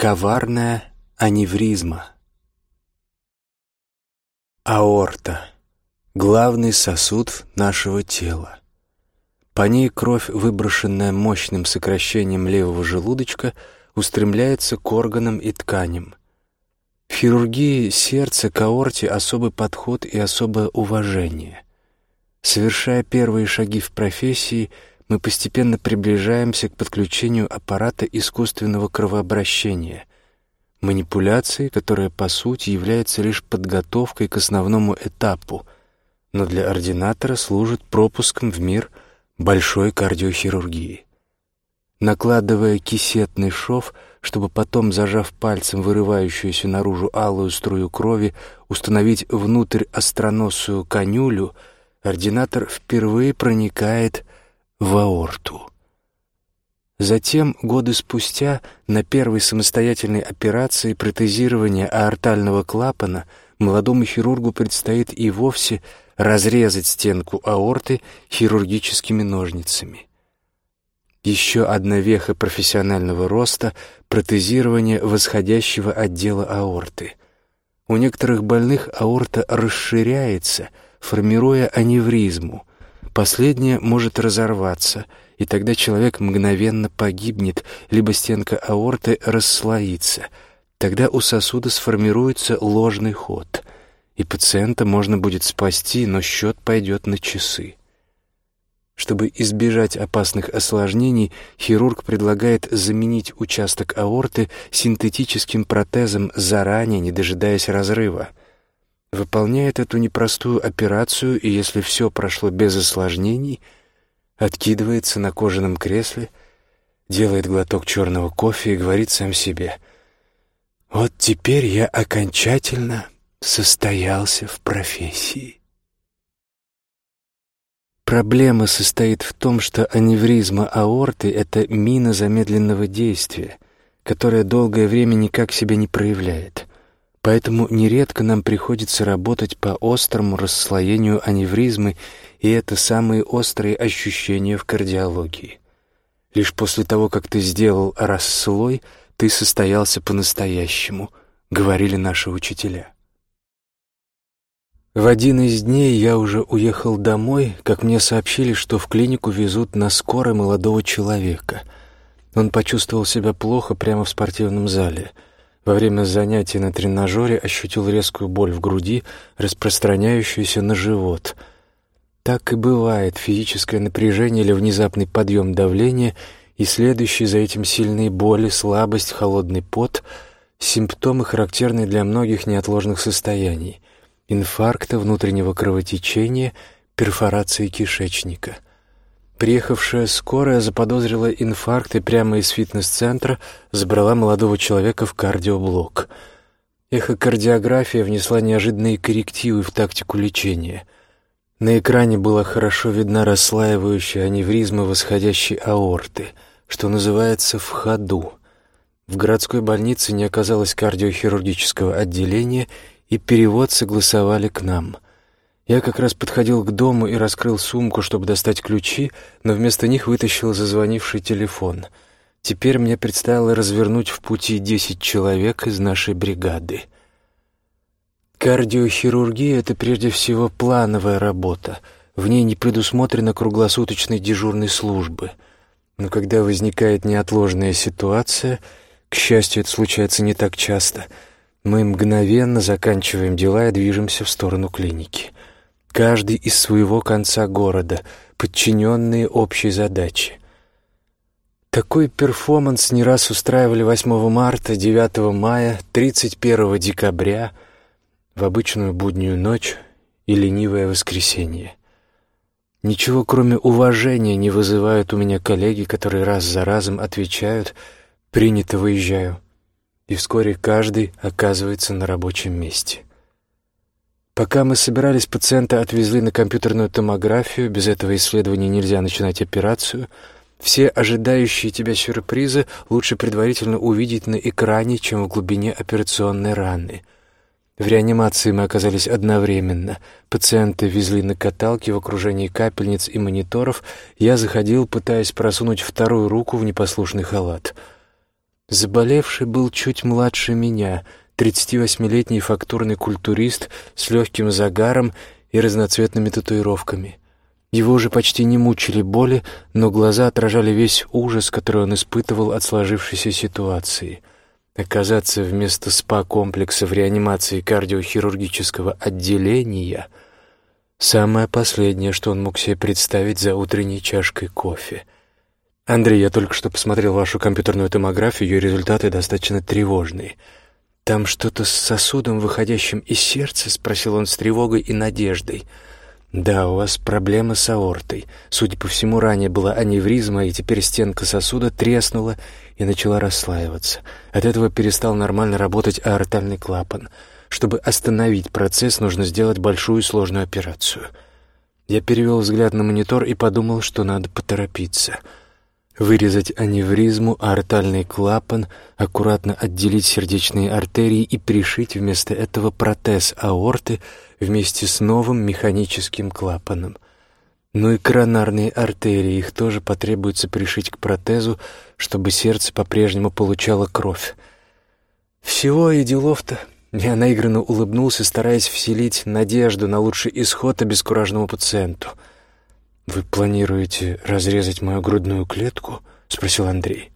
Коварная аневризма. Аорта — главный сосуд нашего тела. По ней кровь, выброшенная мощным сокращением левого желудочка, устремляется к органам и тканям. В хирургии сердца к аорте особый подход и особое уважение. Совершая первые шаги в профессии, мы постепенно приближаемся к подключению аппарата искусственного кровообращения, манипуляции, которая по сути является лишь подготовкой к основному этапу, но для ординатора служит пропуском в мир большой кардиохирургии. Накладывая кисетный шов, чтобы потом, зажав пальцем вырывающуюся наружу алую струю крови, установить внутрь остроносую конюлю, ординатор впервые проникает в аорту. Затем, годы спустя, на первой самостоятельной операции протезирования аортального клапана молодому хирургу предстоит и вовсе разрезать стенку аорты хирургическими ножницами. Еще одна веха профессионального роста — протезирование восходящего отдела аорты. У некоторых больных аорта расширяется, формируя аневризму. Последняя может разорваться — и тогда человек мгновенно погибнет, либо стенка аорты расслоится. Тогда у сосуда сформируется ложный ход, и пациента можно будет спасти, но счет пойдет на часы. Чтобы избежать опасных осложнений, хирург предлагает заменить участок аорты синтетическим протезом заранее, не дожидаясь разрыва. Выполняет эту непростую операцию, и если все прошло без осложнений – откидывается на кожаном кресле, делает глоток черного кофе и говорит сам себе «Вот теперь я окончательно состоялся в профессии». Проблема состоит в том, что аневризма аорты — это мина замедленного действия, которая долгое время никак себя не проявляет. Поэтому нередко нам приходится работать по острому расслоению аневризмы и это самые острые ощущения в кардиологии. Лишь после того, как ты сделал расслой, ты состоялся по-настоящему, говорили наши учителя. В один из дней я уже уехал домой, как мне сообщили, что в клинику везут на скорой молодого человека. Он почувствовал себя плохо прямо в спортивном зале. Во время занятий на тренажере ощутил резкую боль в груди, распространяющуюся на живот — так и бывает физическое напряжение или внезапный подъем давления и следующие за этим сильные боли, слабость, холодный пот — симптомы, характерные для многих неотложных состояний — инфаркта, внутреннего кровотечения, перфорации кишечника. Приехавшая скорая заподозрила инфаркт и прямо из фитнес-центра забрала молодого человека в кардиоблок. Эхокардиография внесла неожиданные коррективы в тактику лечения — на экране была хорошо видна расслаивающая аневризма восходящей аорты, что называется «в ходу». В городской больнице не оказалось кардиохирургического отделения, и перевод согласовали к нам. Я как раз подходил к дому и раскрыл сумку, чтобы достать ключи, но вместо них вытащил зазвонивший телефон. Теперь мне предстояло развернуть в пути десять человек из нашей бригады — Кардиохирургия — это прежде всего плановая работа. В ней не предусмотрено круглосуточной дежурной службы. Но когда возникает неотложная ситуация, к счастью, это случается не так часто, мы мгновенно заканчиваем дела и движемся в сторону клиники. Каждый из своего конца города, подчиненные общей задаче. Такой перформанс не раз устраивали 8 марта, 9 мая, 31 декабря — в обычную буднюю ночь и ленивое воскресенье. Ничего, кроме уважения, не вызывают у меня коллеги, которые раз за разом отвечают «принято, выезжаю», и вскоре каждый оказывается на рабочем месте. Пока мы собирались, пациента отвезли на компьютерную томографию, без этого исследования нельзя начинать операцию. Все ожидающие тебя сюрпризы лучше предварительно увидеть на экране, чем в глубине операционной раны — в реанимации мы оказались одновременно. Пациенты везли на каталке в окружении капельниц и мониторов. Я заходил, пытаясь просунуть вторую руку в непослушный халат. Заболевший был чуть младше меня, 38-летний фактурный культурист с легким загаром и разноцветными татуировками. Его уже почти не мучили боли, но глаза отражали весь ужас, который он испытывал от сложившейся ситуации. Оказаться вместо СПА-комплекса в реанимации кардиохирургического отделения — самое последнее, что он мог себе представить за утренней чашкой кофе — «Андрей, я только что посмотрел вашу компьютерную томографию, ее результаты достаточно тревожные. Там что-то с сосудом, выходящим из сердца?» — спросил он с тревогой и надеждой. «Да, у вас проблема с аортой. Судя по всему, ранее была аневризма, и теперь стенка сосуда треснула и начала расслаиваться. От этого перестал нормально работать аортальный клапан. Чтобы остановить процесс, нужно сделать большую сложную операцию». Я перевел взгляд на монитор и подумал, что надо поторопиться — вырезать аневризму, аортальный клапан, аккуратно отделить сердечные артерии и пришить вместо этого протез аорты вместе с новым механическим клапаном. Ну и коронарные артерии, их тоже потребуется пришить к протезу, чтобы сердце по-прежнему получало кровь. Всего и делов-то. Я наигранно улыбнулся, стараясь вселить надежду на лучший исход обескураженному пациенту — «Вы планируете разрезать мою грудную клетку?» — спросил Андрей.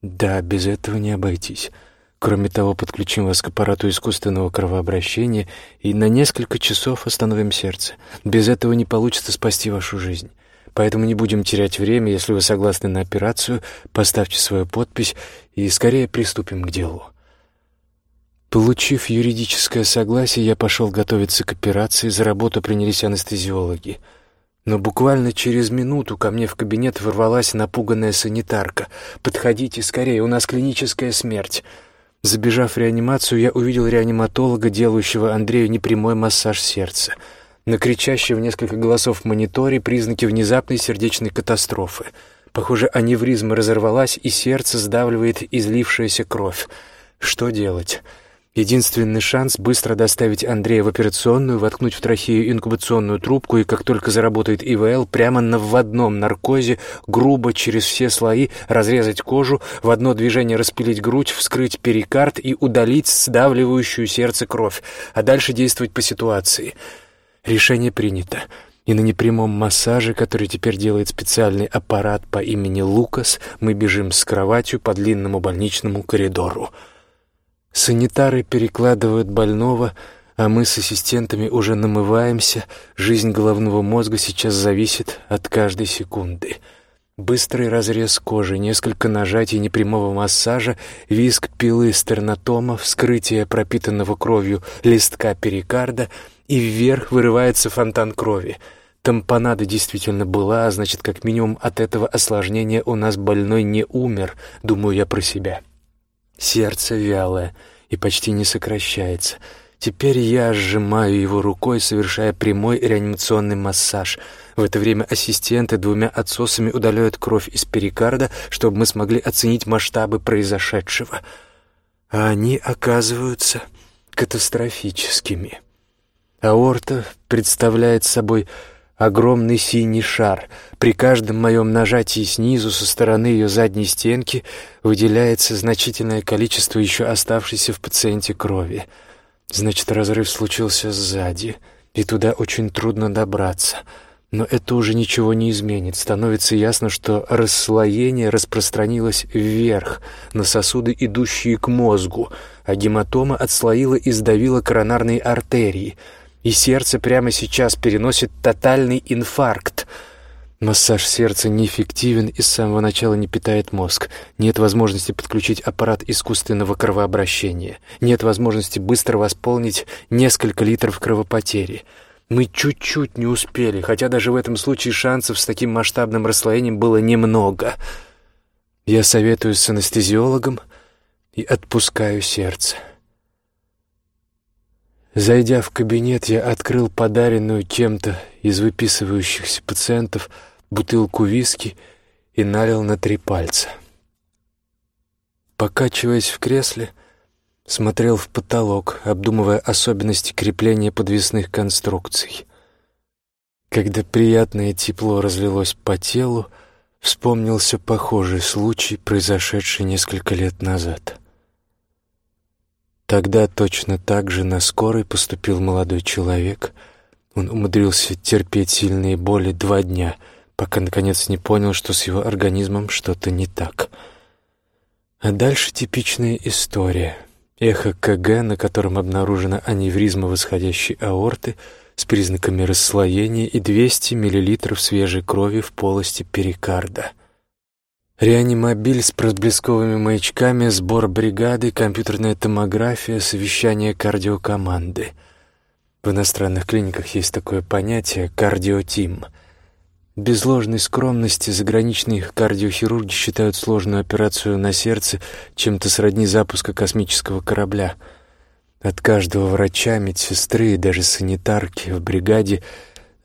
«Да, без этого не обойтись. Кроме того, подключим вас к аппарату искусственного кровообращения и на несколько часов остановим сердце. Без этого не получится спасти вашу жизнь. Поэтому не будем терять время. Если вы согласны на операцию, поставьте свою подпись и скорее приступим к делу». Получив юридическое согласие, я пошел готовиться к операции. За работу принялись анестезиологи — но буквально через минуту ко мне в кабинет ворвалась напуганная санитарка. «Подходите скорее, у нас клиническая смерть». Забежав в реанимацию, я увидел реаниматолога, делающего Андрею непрямой массаж сердца. На кричащие в несколько голосов мониторе признаки внезапной сердечной катастрофы. Похоже, аневризма разорвалась, и сердце сдавливает излившаяся кровь. Что делать? Единственный шанс — быстро доставить Андрея в операционную, воткнуть в трахею инкубационную трубку и, как только заработает ИВЛ, прямо на вводном наркозе, грубо через все слои разрезать кожу, в одно движение распилить грудь, вскрыть перикард и удалить сдавливающую сердце кровь, а дальше действовать по ситуации. Решение принято. И на непрямом массаже, который теперь делает специальный аппарат по имени Лукас, мы бежим с кроватью по длинному больничному коридору. Санитары перекладывают больного, а мы с ассистентами уже намываемся. Жизнь головного мозга сейчас зависит от каждой секунды. Быстрый разрез кожи, несколько нажатий непрямого массажа, виск пилы стернотома, вскрытие пропитанного кровью листка перикарда, и вверх вырывается фонтан крови. Тампонада действительно была, а значит, как минимум от этого осложнения у нас больной не умер, думаю я про себя. Сердце вялое и почти не сокращается. Теперь я сжимаю его рукой, совершая прямой реанимационный массаж. В это время ассистенты двумя отсосами удаляют кровь из перикарда, чтобы мы смогли оценить масштабы произошедшего. А они оказываются катастрофическими. Аорта представляет собой огромный синий шар. При каждом моем нажатии снизу, со стороны ее задней стенки, выделяется значительное количество еще оставшейся в пациенте крови. Значит, разрыв случился сзади, и туда очень трудно добраться. Но это уже ничего не изменит. Становится ясно, что расслоение распространилось вверх, на сосуды, идущие к мозгу, а гематома отслоила и сдавила коронарные артерии — и сердце прямо сейчас переносит тотальный инфаркт. Массаж сердца неэффективен и с самого начала не питает мозг. Нет возможности подключить аппарат искусственного кровообращения. Нет возможности быстро восполнить несколько литров кровопотери. Мы чуть-чуть не успели, хотя даже в этом случае шансов с таким масштабным расслоением было немного. Я советуюсь с анестезиологом и отпускаю сердце. Зайдя в кабинет, я открыл подаренную кем-то из выписывающихся пациентов бутылку виски и налил на три пальца. Покачиваясь в кресле, смотрел в потолок, обдумывая особенности крепления подвесных конструкций. Когда приятное тепло разлилось по телу, Вспомнился похожий случай, произошедший несколько лет назад. Тогда точно так же на скорой поступил молодой человек. Он умудрился терпеть сильные боли два дня, пока наконец не понял, что с его организмом что-то не так. А дальше типичная история. Эхо КГ, на котором обнаружена аневризма восходящей аорты — с признаками расслоения и 200 мл свежей крови в полости перикарда. Реанимобиль с проблесковыми маячками, сбор бригады, компьютерная томография, совещание кардиокоманды. В иностранных клиниках есть такое понятие «кардиотим». Без ложной скромности заграничные кардиохирурги считают сложную операцию на сердце чем-то сродни запуска космического корабля — от каждого врача, медсестры и даже санитарки в бригаде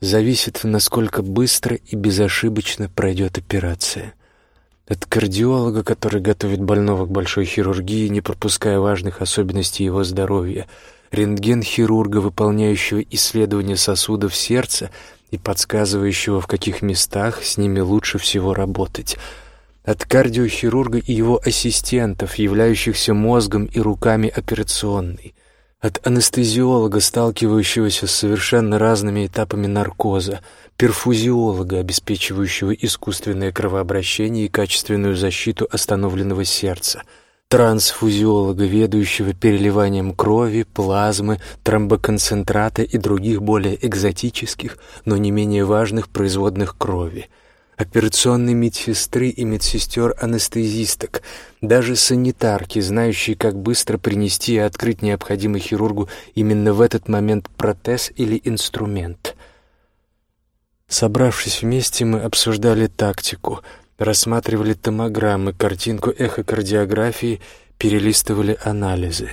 зависит, насколько быстро и безошибочно пройдет операция. От кардиолога, который готовит больного к большой хирургии, не пропуская важных особенностей его здоровья, рентген-хирурга, выполняющего исследования сосудов сердца и подсказывающего, в каких местах с ними лучше всего работать — от кардиохирурга и его ассистентов, являющихся мозгом и руками операционной, от анестезиолога, сталкивающегося с совершенно разными этапами наркоза, перфузиолога, обеспечивающего искусственное кровообращение и качественную защиту остановленного сердца, трансфузиолога, ведущего переливанием крови, плазмы, тромбоконцентрата и других более экзотических, но не менее важных производных крови – операционной медсестры и медсестер-анестезисток, даже санитарки, знающие, как быстро принести и открыть необходимый хирургу именно в этот момент протез или инструмент. Собравшись вместе, мы обсуждали тактику, рассматривали томограммы, картинку эхокардиографии, перелистывали анализы.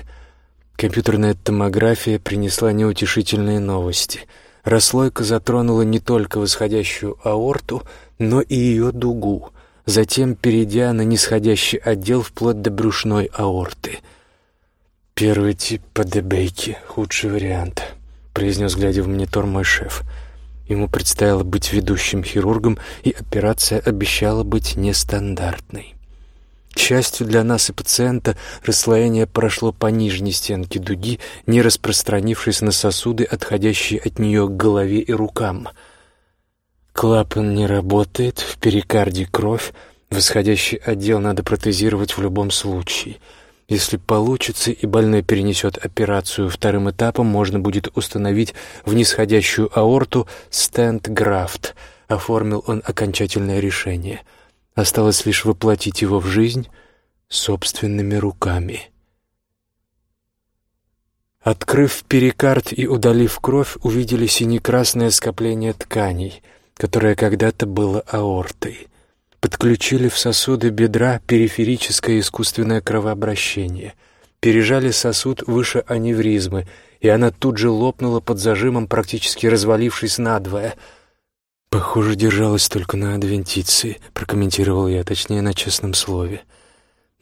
Компьютерная томография принесла неутешительные новости. Расслойка затронула не только восходящую аорту — но и ее дугу, затем перейдя на нисходящий отдел вплоть до брюшной аорты. «Первый тип по Дебейке, худший вариант», — произнес, глядя в монитор мой шеф. Ему предстояло быть ведущим хирургом, и операция обещала быть нестандартной. К счастью для нас и пациента, расслоение прошло по нижней стенке дуги, не распространившись на сосуды, отходящие от нее к голове и рукам — Клапан не работает, в перикарде кровь, восходящий отдел надо протезировать в любом случае. Если получится и больной перенесет операцию вторым этапом, можно будет установить в нисходящую аорту стенд-графт. Оформил он окончательное решение. Осталось лишь воплотить его в жизнь собственными руками. Открыв перикард и удалив кровь, увидели сине-красное скопление тканей — которое когда-то было аортой. Подключили в сосуды бедра периферическое искусственное кровообращение. Пережали сосуд выше аневризмы, и она тут же лопнула под зажимом, практически развалившись надвое. «Похоже, держалась только на адвентиции», — прокомментировал я, точнее, на честном слове.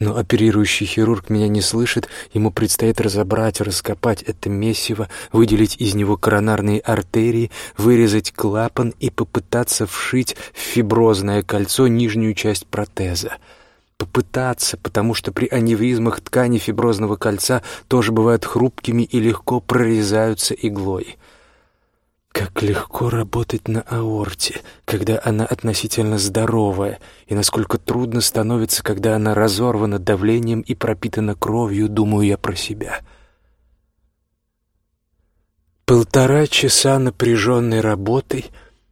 Но оперирующий хирург меня не слышит, ему предстоит разобрать, раскопать это месиво, выделить из него коронарные артерии, вырезать клапан и попытаться вшить в фиброзное кольцо нижнюю часть протеза. Попытаться, потому что при аневризмах ткани фиброзного кольца тоже бывают хрупкими и легко прорезаются иглой. Как легко работать на аорте, когда она относительно здоровая, и насколько трудно становится, когда она разорвана давлением и пропитана кровью, думаю я про себя. Полтора часа напряженной работой,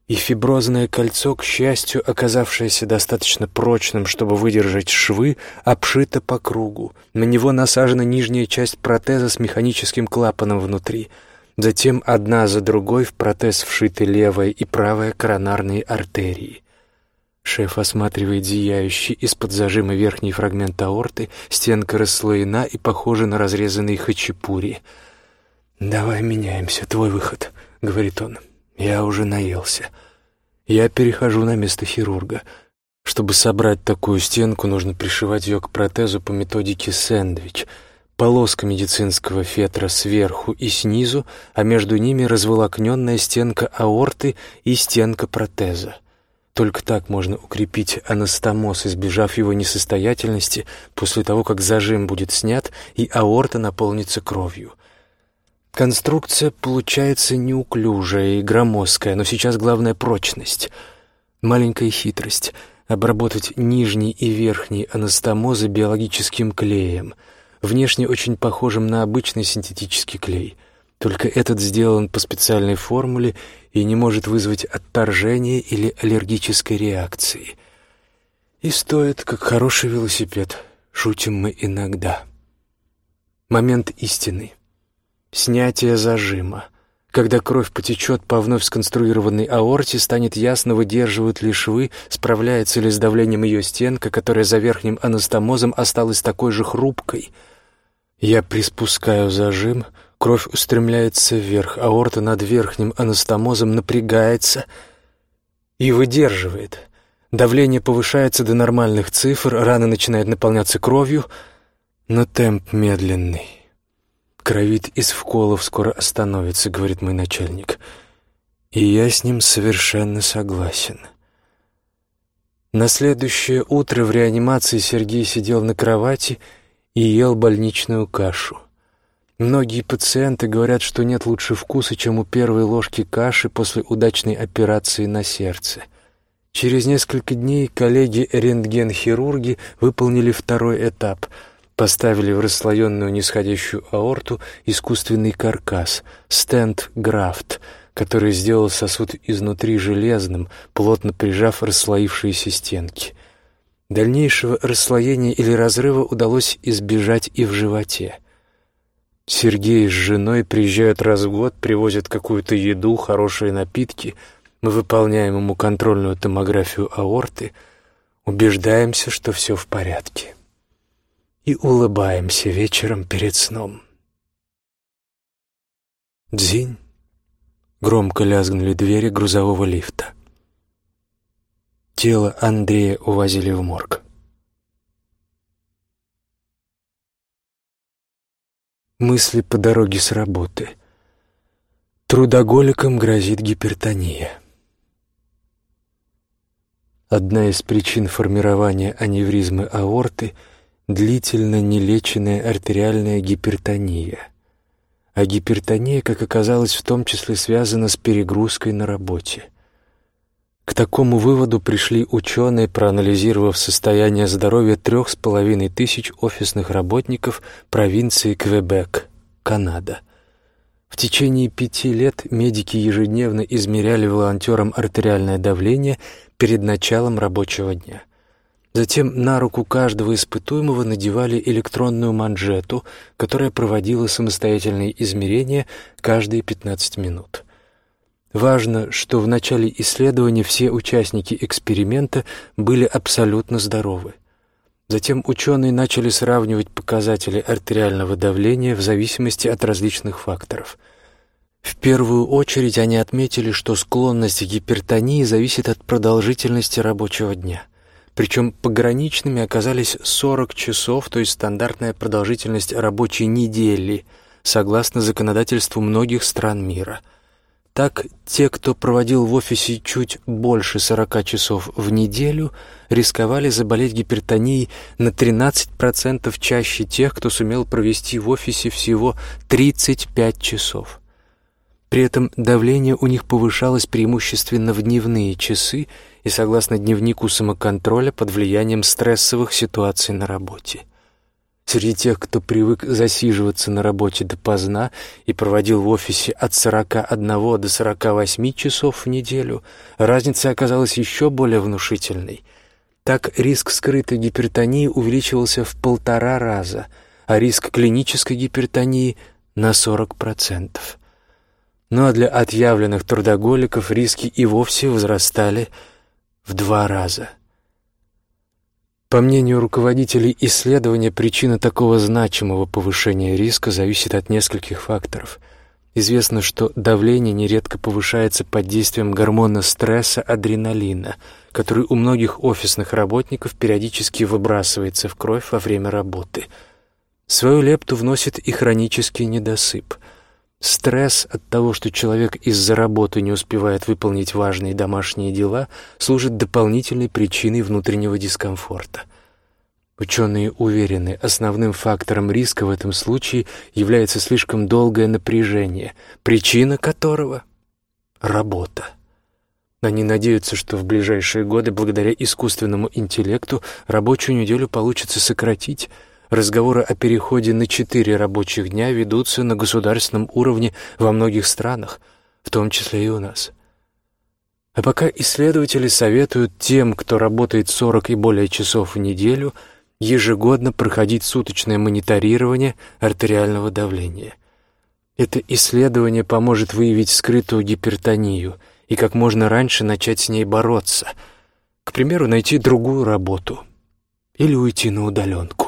и фиброзное кольцо, к счастью, оказавшееся достаточно прочным, чтобы выдержать швы, обшито по кругу. На него насажена нижняя часть протеза с механическим клапаном внутри — Затем одна за другой в протез вшиты левая и правая коронарные артерии. Шеф осматривает зияющий из-под зажима верхний фрагмент аорты, стенка расслоена и похожа на разрезанный хачапури. «Давай меняемся, твой выход», — говорит он. «Я уже наелся. Я перехожу на место хирурга. Чтобы собрать такую стенку, нужно пришивать ее к протезу по методике сэндвич — полоска медицинского фетра сверху и снизу, а между ними разволокненная стенка аорты и стенка протеза. Только так можно укрепить анастомоз, избежав его несостоятельности после того, как зажим будет снят и аорта наполнится кровью. Конструкция получается неуклюжая и громоздкая, но сейчас главная прочность. Маленькая хитрость — обработать нижний и верхний анастомозы биологическим клеем, внешне очень похожим на обычный синтетический клей. Только этот сделан по специальной формуле и не может вызвать отторжения или аллергической реакции. И стоит, как хороший велосипед. Шутим мы иногда. Момент истины. Снятие зажима. Когда кровь потечет по вновь сконструированной аорте, станет ясно, выдерживают ли швы, справляется ли с давлением ее стенка, которая за верхним анастомозом осталась такой же хрупкой. Я приспускаю зажим — Кровь устремляется вверх, аорта над верхним анастомозом напрягается и выдерживает. Давление повышается до нормальных цифр, рана начинает наполняться кровью, но темп медленный. Кровит из вколов скоро остановится, говорит мой начальник. И я с ним совершенно согласен. На следующее утро в реанимации Сергей сидел на кровати и ел больничную кашу. Многие пациенты говорят, что нет лучше вкуса, чем у первой ложки каши после удачной операции на сердце. Через несколько дней коллеги-рентген-хирурги выполнили второй этап. Поставили в расслоенную нисходящую аорту искусственный каркас, стенд-графт, который сделал сосуд изнутри железным, плотно прижав расслоившиеся стенки. Дальнейшего расслоения или разрыва удалось избежать и в животе. Сергей с женой приезжают раз в год, привозят какую-то еду, хорошие напитки. Мы выполняем ему контрольную томографию аорты, убеждаемся, что все в порядке. И улыбаемся вечером перед сном. Дзинь. Громко лязгнули двери грузового лифта. Тело Андрея увозили в морг. Мысли по дороге с работы. Трудоголикам грозит гипертония. Одна из причин формирования аневризмы аорты – длительно нелеченная артериальная гипертония. А гипертония, как оказалось, в том числе связана с перегрузкой на работе. К такому выводу пришли ученые, проанализировав состояние здоровья трех с половиной тысяч офисных работников провинции Квебек, Канада. В течение пяти лет медики ежедневно измеряли волонтерам артериальное давление перед началом рабочего дня. Затем на руку каждого испытуемого надевали электронную манжету, которая проводила самостоятельные измерения каждые 15 минут. Важно, что в начале исследования все участники эксперимента были абсолютно здоровы. Затем ученые начали сравнивать показатели артериального давления в зависимости от различных факторов. В первую очередь они отметили, что склонность к гипертонии зависит от продолжительности рабочего дня. Причем пограничными оказались 40 часов, то есть стандартная продолжительность рабочей недели, согласно законодательству многих стран мира – так, те, кто проводил в офисе чуть больше 40 часов в неделю, рисковали заболеть гипертонией на 13% чаще тех, кто сумел провести в офисе всего 35 часов. При этом давление у них повышалось преимущественно в дневные часы и, согласно дневнику самоконтроля, под влиянием стрессовых ситуаций на работе. Среди тех, кто привык засиживаться на работе допоздна и проводил в офисе от 41 до 48 часов в неделю, разница оказалась еще более внушительной. Так риск скрытой гипертонии увеличивался в полтора раза, а риск клинической гипертонии — на 40%. Ну а для отъявленных трудоголиков риски и вовсе возрастали в два раза — по мнению руководителей исследования, причина такого значимого повышения риска зависит от нескольких факторов. Известно, что давление нередко повышается под действием гормона стресса адреналина, который у многих офисных работников периодически выбрасывается в кровь во время работы. Свою лепту вносит и хронический недосып. Стресс от того, что человек из-за работы не успевает выполнить важные домашние дела, служит дополнительной причиной внутреннего дискомфорта. Ученые уверены, основным фактором риска в этом случае является слишком долгое напряжение, причина которого — работа. Они надеются, что в ближайшие годы, благодаря искусственному интеллекту, рабочую неделю получится сократить — Разговоры о переходе на четыре рабочих дня ведутся на государственном уровне во многих странах, в том числе и у нас. А пока исследователи советуют тем, кто работает 40 и более часов в неделю, ежегодно проходить суточное мониторирование артериального давления. Это исследование поможет выявить скрытую гипертонию и как можно раньше начать с ней бороться. К примеру, найти другую работу или уйти на удаленку.